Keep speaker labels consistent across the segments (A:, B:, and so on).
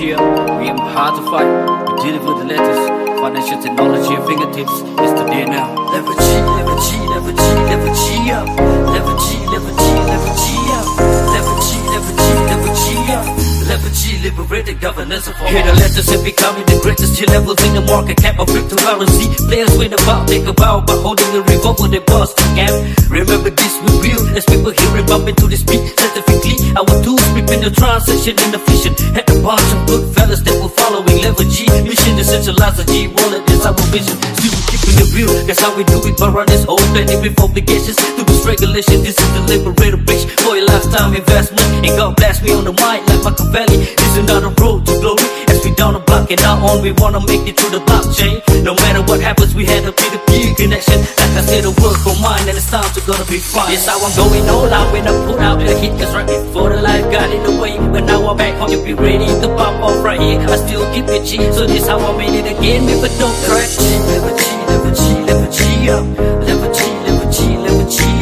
A: Yeah, we aim hard to fight. We deliver the letters. Financial technology at fingertips. It's now.
B: Level G, level G up. Up. Level G, liberate the governance of all.
A: Hear the letters and becoming the greatest. G levels in the market cap of cryptocurrency. Players win about, think about by holding a revolver they bust scam. Remember this we real as people hearing bumping to this beat. Scientifically, our tools the in the vision. Had a bunch of good fellas that were following level G. Mission to centralize the G wallet is our vision. Still keeping it real, that's how we do it. But run this old planning with obligations to this regulation. This is the liberator bitch. for a lifetime investment. And God bless me on the mind like Machiavelli. This is not a road to glory. As we down the block and now on, we wanna make it to the blockchain. No matter what happens, we had a P2P connection. Like I said, a work for mine, and it's time to gonna be fine. Yes, how I'm going all out when I put out the hit. Cause right before the life got in the way. But now I'm back home, you be ready to pop off right here. I still keep it G, so this how I made it again. Me, but don't crack.
B: Level G, G, G up. G, G, G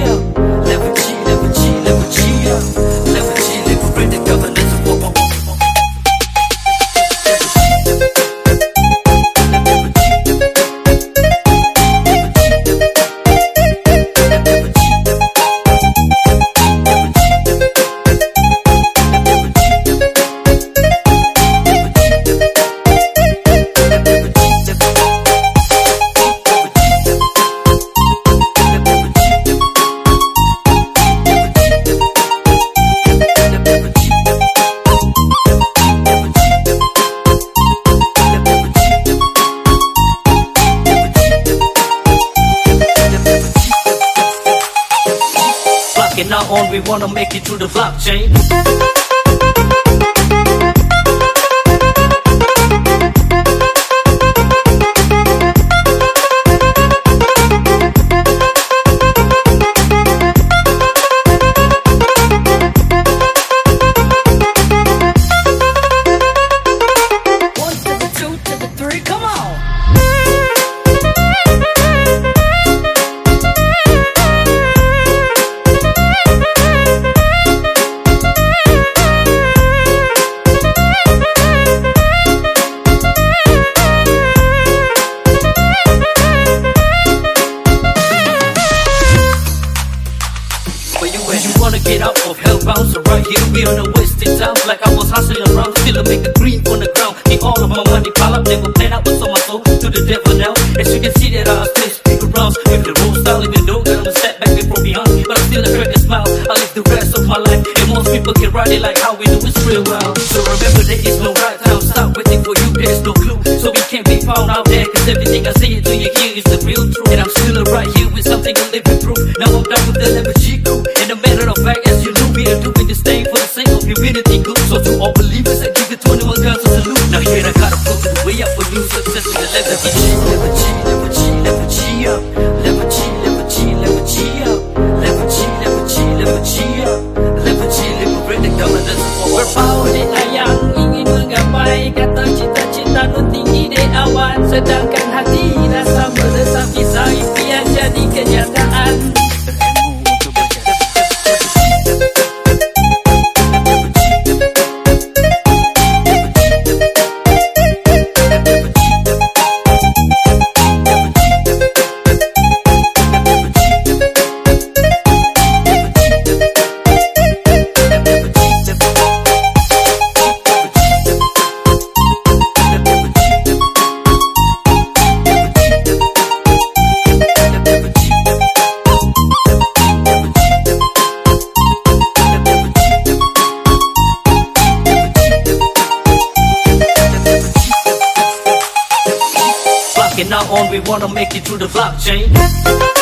B: up. G, G, G up. G, governance of all.
A: Now on, we wanna make it to the blockchain. Where you wanna get out of hell bound, so right here we on a wasted time. Like I was hustling around, still I make a green on the ground. Get all of my money pile up, never plan out what's on my soul to the devil now. As you can see that I stay speak around with the road style, even though I'm a setback before behind. But I still a crack smile. I live the rest of my life, and most people can ride it like how we do it's real well. So remember there is no right time, stop waiting for you, there's no clue. So we can't be found out there, cause everything I say to you here is the real truth. And I'm still right here with something I'm living proof. Now I'm done with the level Blocking now on, we wanna make it through the blockchain.